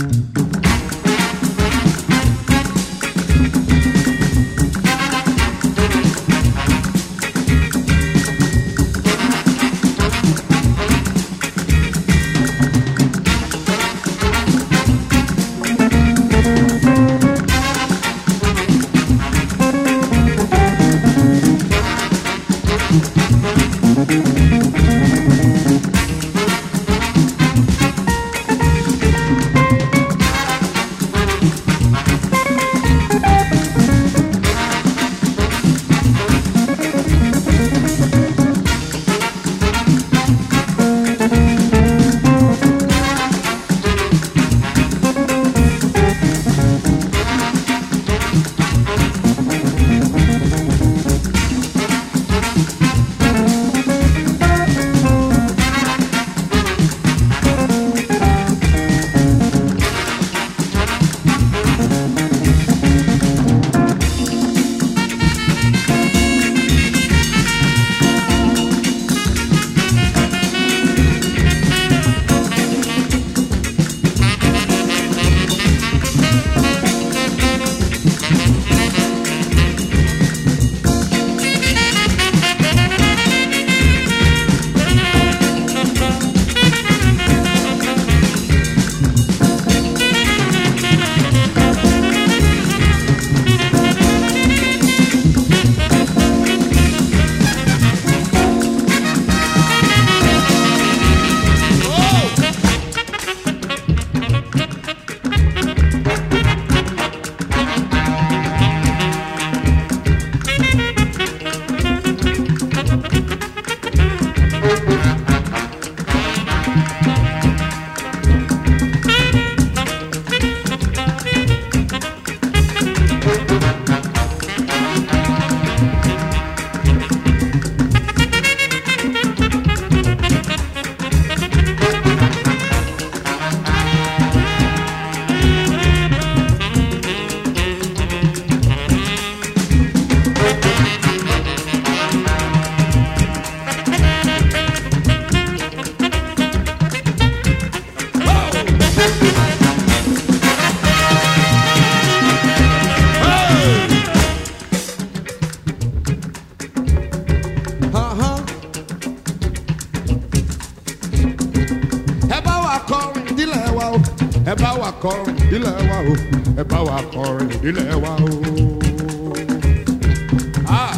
Mm-hmm. Ẹ wa kọrin ìdílé wa o ẹ bá wa kọrin ìdílé wa o. Ah,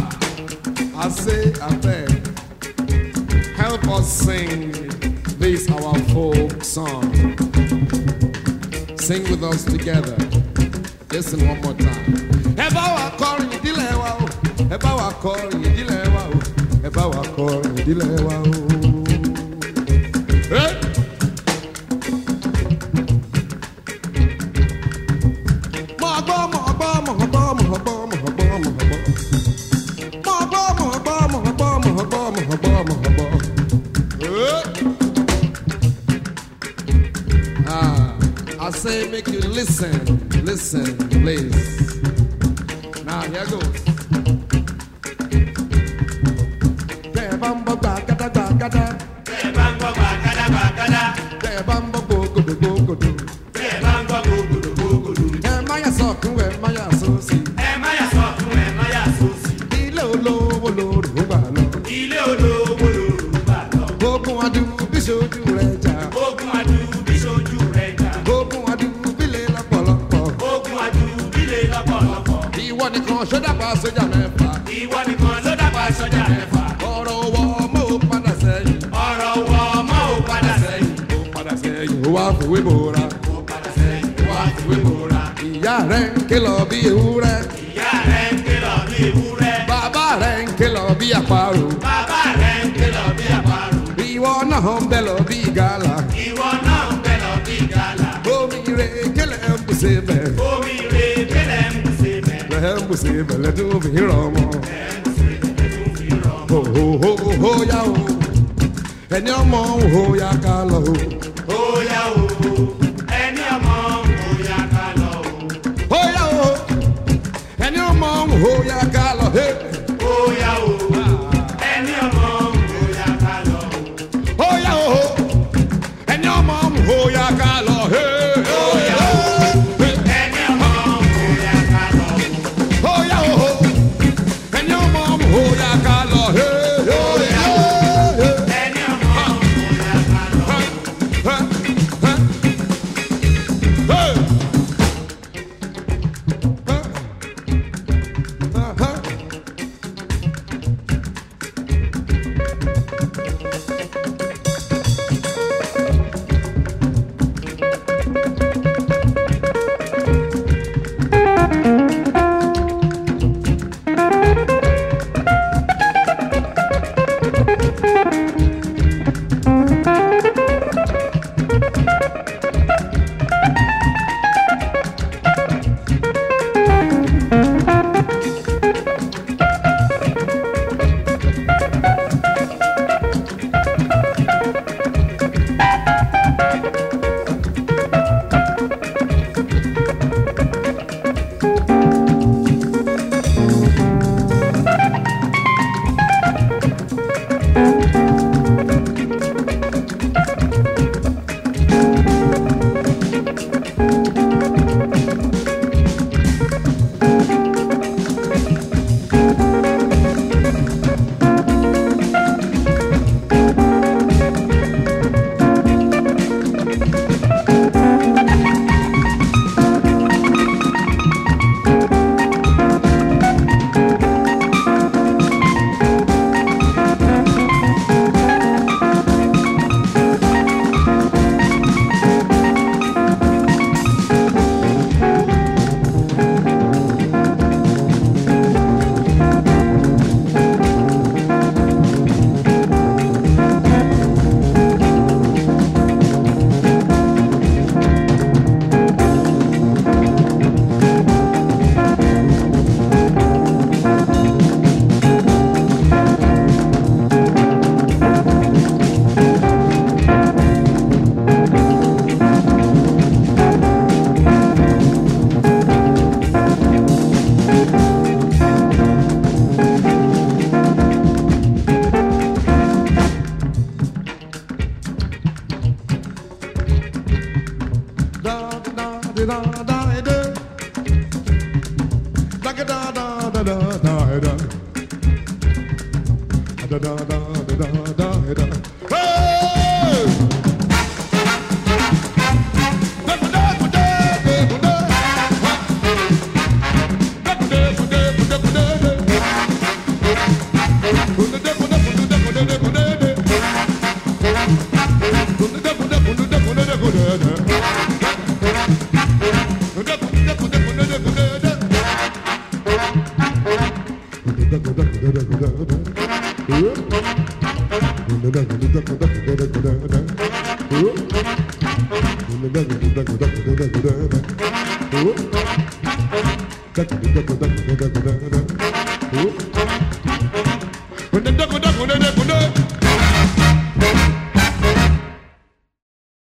I say abeg help us sing this our folk song. Sing with us together. Listen one more time. Ẹ bá wa kọrin ìdílé wa o. Ẹ bá wa kọrin ìdílé wa o. Ẹ wa kọrin ìdílé o. make you listen, listen, please. Now here goes. Sójà mẹ́fà. ìwọ nìkan ló dàgbà sọ́jà mẹ́fà Ọ̀rọ̀ owó ọmọ ò padà sẹ́yìn. ọ̀rọ̀ wọ ọmọ ò padà sẹ́yìn Ó padà sẹ́yìn. Ó wá fòwé bòra. ó padà sẹ́yìn wá fìwé bòra Ìyá rẹ̀ ń ké lọ bí ewúrẹ́. ìyá rẹ̀ ń ké lọ bí ewúrẹ́ Bàbá rẹ̀ ń ké lọ bí àparò. bàbá rẹ̀ ń ké lọ bí àparò Ìwọ náà ń bẹ lọ Bẹ̀ lẹ́dún fi rọ̀ mọ́. ẹ̀ ń bùsè bẹ̀ tó fi rọ̀ Ho ho ho ho ya o. Ẹni ọmọ ń ho ya ká lọ o. Óyá o, ẹni ọmọ óyá ká lọ o. Ho ya o. Ẹni ọmọ ń ho ya ká lọ. Hey. Óyá o, ẹni ọmọ óyá ká lọ o. Ho o. Ẹni ọmọ ń ya ká lọ. Hey. da da da da When the